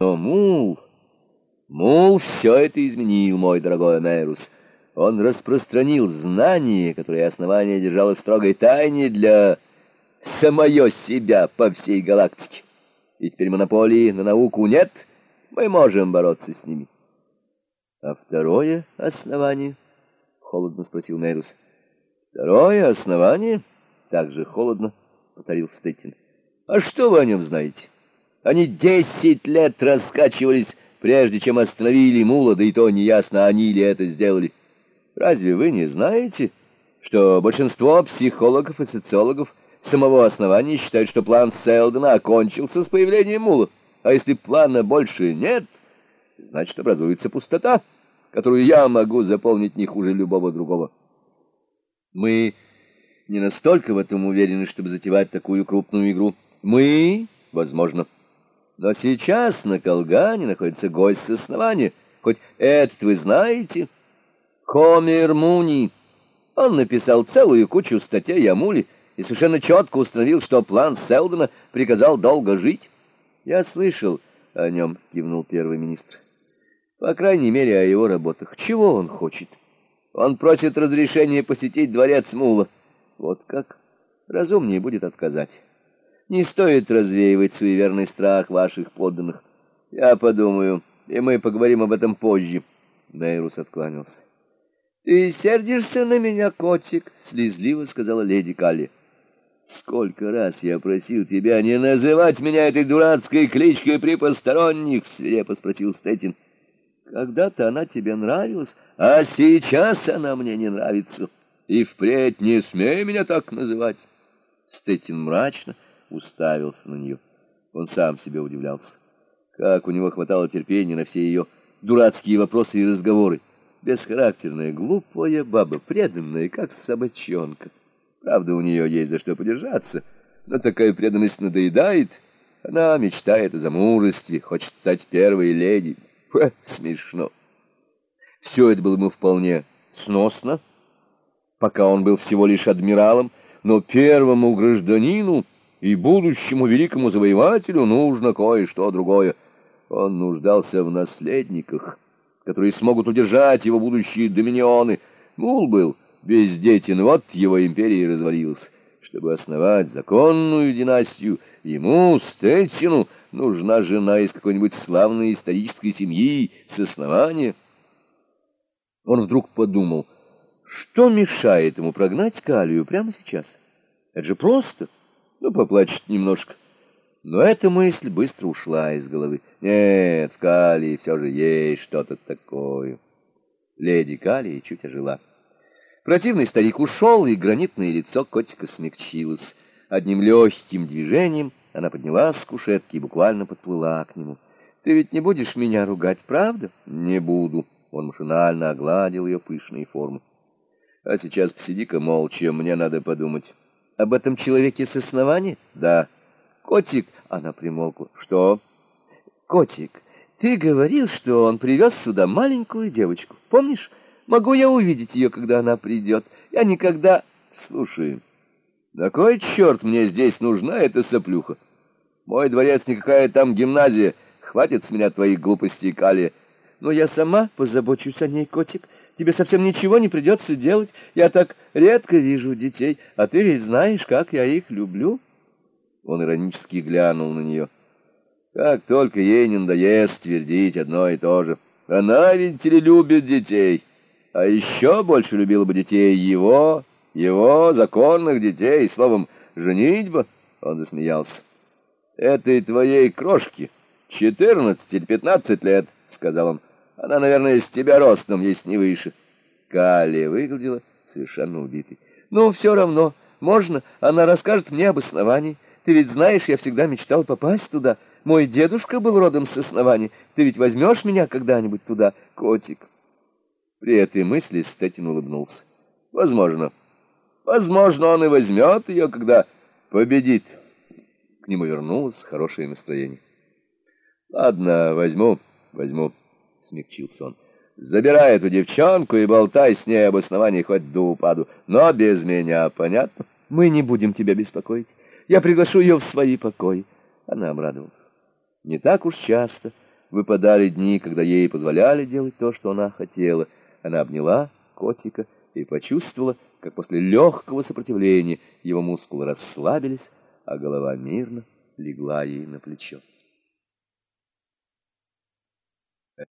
Но Мул... Мул все это изменил, мой дорогой Мерус. Он распространил знание, которое основание держало в строгой тайне для самое себя по всей галактике. И теперь монополии на науку нет, мы можем бороться с ними. — А второе основание? — холодно спросил Мерус. — Второе основание? — также холодно повторил Стеттин. — А что вы о нем знаете? Они десять лет раскачивались прежде чем остановили мула, да и то неясно, они ли это сделали. Разве вы не знаете, что большинство психологов и социологов самого основания считают, что план Селдона окончился с появлением мула, а если плана больше нет, значит, образуется пустота, которую я могу заполнить не хуже любого другого. Мы не настолько в этом уверены, чтобы затевать такую крупную игру. Мы, возможно, — но сейчас на Колгане находится гость с основания. Хоть этот вы знаете? Хомер Муни. Он написал целую кучу статей о Муле и совершенно четко установил, что план Селдона приказал долго жить. Я слышал о нем, кивнул первый министр. По крайней мере, о его работах. Чего он хочет? Он просит разрешения посетить дворец Мула. Вот как? Разумнее будет отказать. Не стоит развеивать суеверный страх ваших подданных. Я подумаю, и мы поговорим об этом позже. Нейрус откланялся. — Ты сердишься на меня, котик? — слезливо сказала леди Калли. — Сколько раз я просил тебя не называть меня этой дурацкой кличкой при посторонних, — свирепо спросил Стэтин. — Когда-то она тебе нравилась, а сейчас она мне не нравится. И впредь не смей меня так называть. Стэтин мрачно уставился на нее. Он сам себе удивлялся. Как у него хватало терпения на все ее дурацкие вопросы и разговоры. Бесхарактерная, глупая баба, преданная, как собачонка. Правда, у нее есть за что подержаться, но такая преданность надоедает. Она мечтает о замужестве, хочет стать первой леди. Фу, смешно. Все это было ему вполне сносно, пока он был всего лишь адмиралом, но первому гражданину и будущему великому завоевателю нужно кое-что другое. Он нуждался в наследниках, которые смогут удержать его будущие доминионы. Мул был бездетен, вот его империя и развалилась. Чтобы основать законную династию, ему, Стэтчину, нужна жена из какой-нибудь славной исторической семьи с основания. Он вдруг подумал, что мешает ему прогнать Калию прямо сейчас? Это же просто ну, поплачет немножко. Но эта мысль быстро ушла из головы. Нет, в Калии все же есть что-то такое. Леди Калии чуть ожила. Противный старик ушел, и гранитное лицо котика смягчилось. Одним легким движением она поднялась с кушетки и буквально подплыла к нему. «Ты ведь не будешь меня ругать, правда?» «Не буду». Он машинально огладил ее пышные формы. «А сейчас посиди-ка молча, мне надо подумать». Об этом человеке с основания? Да. Котик, она примолкла. Что? Котик, ты говорил, что он привез сюда маленькую девочку. Помнишь? Могу я увидеть ее, когда она придет? Я никогда... Слушай, на кой черт мне здесь нужна эта соплюха? Мой дворец никакая там гимназия. Хватит с меня твоих глупостей, Кали. Но я сама позабочусь о ней, котик. Тебе совсем ничего не придется делать. Я так редко вижу детей, а ты ведь знаешь, как я их люблю. Он иронически глянул на нее. Как только ей не надоест твердить одно и то же. Она, видите ли, любит детей. А еще больше любила бы детей его, его законных детей. Словом, женитьба. Он засмеялся. Этой твоей крошки четырнадцать или пятнадцать лет, — сказал он. Она, наверное, с тебя ростом, если не выше. Калия выглядела совершенно убитой. Ну, все равно, можно, она расскажет мне об основании. Ты ведь знаешь, я всегда мечтал попасть туда. Мой дедушка был родом с основания. Ты ведь возьмешь меня когда-нибудь туда, котик? При этой мысли Стэтин улыбнулся. Возможно. Возможно, он и возьмет ее, когда победит. К нему вернулось хорошее настроение. Ладно, возьму, возьму смягчился он. Забирай эту девчонку и болтай с ней об основании хоть до упаду, но без меня, понятно? Мы не будем тебя беспокоить. Я приглашу ее в свои покои. Она обрадовалась. Не так уж часто выпадали дни, когда ей позволяли делать то, что она хотела. Она обняла котика и почувствовала, как после легкого сопротивления его мускулы расслабились, а голова мирно легла ей на плечо.